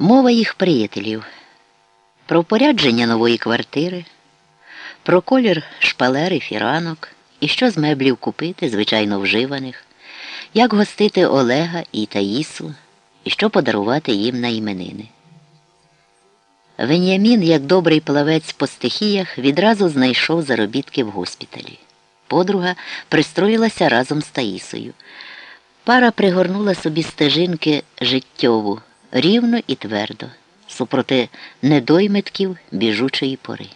Мова їх приятелів про порядження нової квартири, про колір шпалер і фіранок, і що з меблів купити, звичайно вживаних, як гостити Олега і Таїсу, і що подарувати їм на іменини. Венямін, як добрий плавець по стихіях, відразу знайшов заробітки в госпіталі. Подруга пристроїлася разом з Таїсою. Пара пригорнула собі стежинки життєву, рівно і твердо, супроти недоймитків біжучої пори.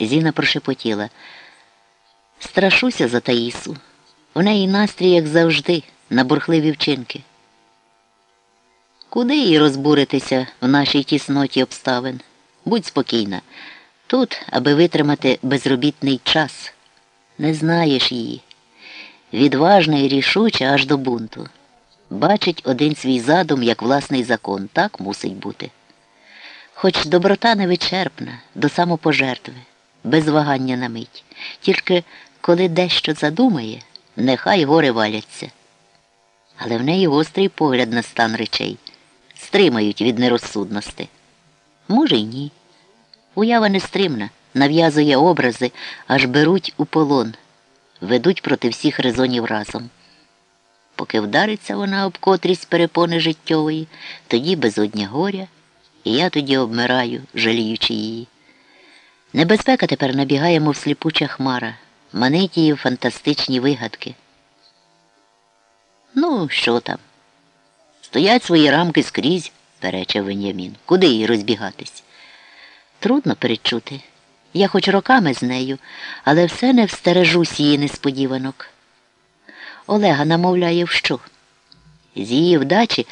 Зіна прошепотіла. Страшуся за Таїсу. У неї настрій, як завжди, на бурхливі вчинки. Куди їй розбуритися в нашій тісноті обставин? Будь спокійна. Тут, аби витримати безробітний час. Не знаєш її. Відважна і рішуча аж до бунту. Бачить один свій задум як власний закон, так мусить бути. Хоч доброта невичерпна, до самопожертви, без вагання на мить. Тільки коли дещо задумає, нехай гори валяться. Але в неї гострий погляд на стан речей, стримають від нерозсудності. Може, й ні. Уява нестримна, нав'язує образи, аж беруть у полон, ведуть проти всіх резонів разом. Поки вдариться вона об котрість перепони життєвої, тоді безодня горя, і я тоді обмираю, жаліючи її. Небезпека тепер набігає, мов сліпуча хмара, манить її фантастичні вигадки. Ну, що там? Стоять свої рамки скрізь, перечив Венямін. Куди їй розбігатись? Трудно перечути. Я хоч роками з нею, але все не встережусь її несподіванок. Олега намовляє в що? З її вдачі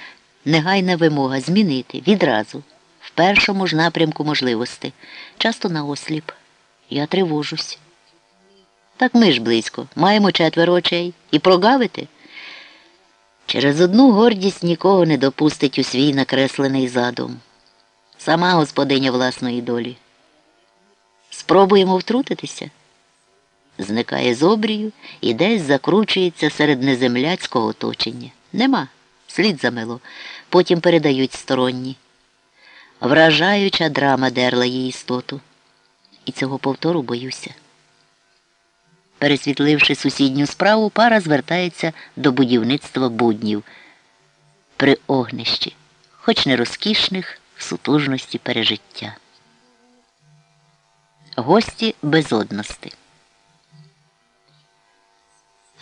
негайна вимога змінити відразу, в першому ж напрямку можливості, часто наосліп. Я тривожусь. Так ми ж близько, маємо четверо очей і прогавити. Через одну гордість нікого не допустить у свій накреслений задум. Сама господиня власної долі. Спробуємо втрутитися. Зникає з обрію і десь закручується серед неземляцького оточення. Нема, слід замило. Потім передають сторонні. Вражаюча драма дерла її істоту. І цього повтору боюся. Пересвітливши сусідню справу, пара звертається до будівництва буднів при огнищі, хоч не розкішних в сутужності пережиття. Гості безодності.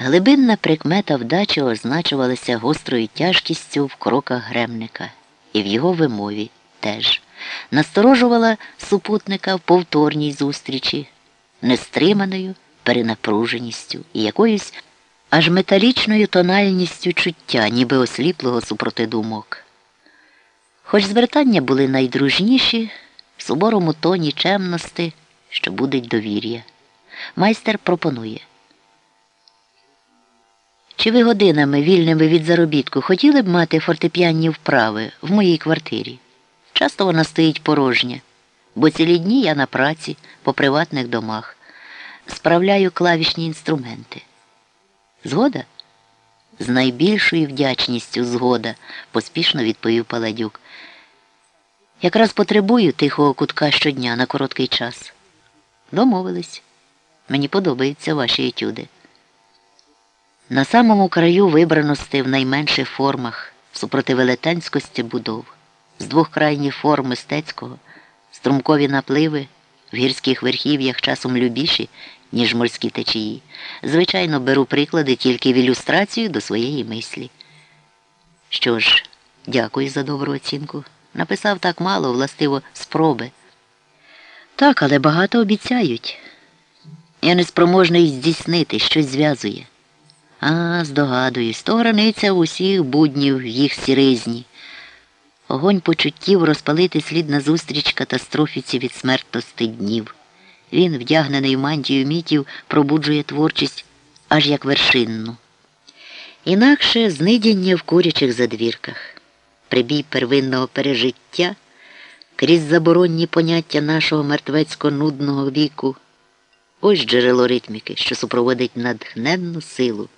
Глибинна прикмета вдачі означувалася гострою тяжкістю в кроках гремника і в його вимові теж. Насторожувала супутника в повторній зустрічі, нестриманою перенапруженістю і якоюсь аж металічною тональністю чуття, ніби осліплого супроти думок. Хоч звертання були найдружніші, в суворому тоні чемності, що будить довір'я. Майстер пропонує. Чи ви годинами, вільними від заробітку, хотіли б мати фортепіанні вправи в моїй квартирі? Часто вона стоїть порожня, бо цілі дні я на праці по приватних домах справляю клавішні інструменти. Згода? З найбільшою вдячністю згода, поспішно відповів Паладюк. Якраз потребую тихого кутка щодня на короткий час. Домовились. Мені подобаються ваші етюди. На самому краю вибраності в найменших формах, супроти велетенськості будов, з двох крайніх форм мистецького, струмкові напливи в гірських верхів'ях часом любіші, ніж морські течії. Звичайно, беру приклади тільки в ілюстрацію до своєї мислі. Що ж, дякую за добру оцінку. Написав так мало, властиво, спроби. Так, але багато обіцяють. Я неспроможний здійснити, щось зв'язує. А, здогадуюсь, то границя усіх буднів їх сіризні. Огонь почуттів розпалити слід назустріч катастрофіці від смертності днів. Він, вдягнений в мантію мітів, пробуджує творчість аж як вершинну. Інакше знидяння в курячих задвірках, прибій первинного пережиття крізь заборонні поняття нашого мертвецько нудного віку. Ось джерело ритміки, що супроводить надхненну силу.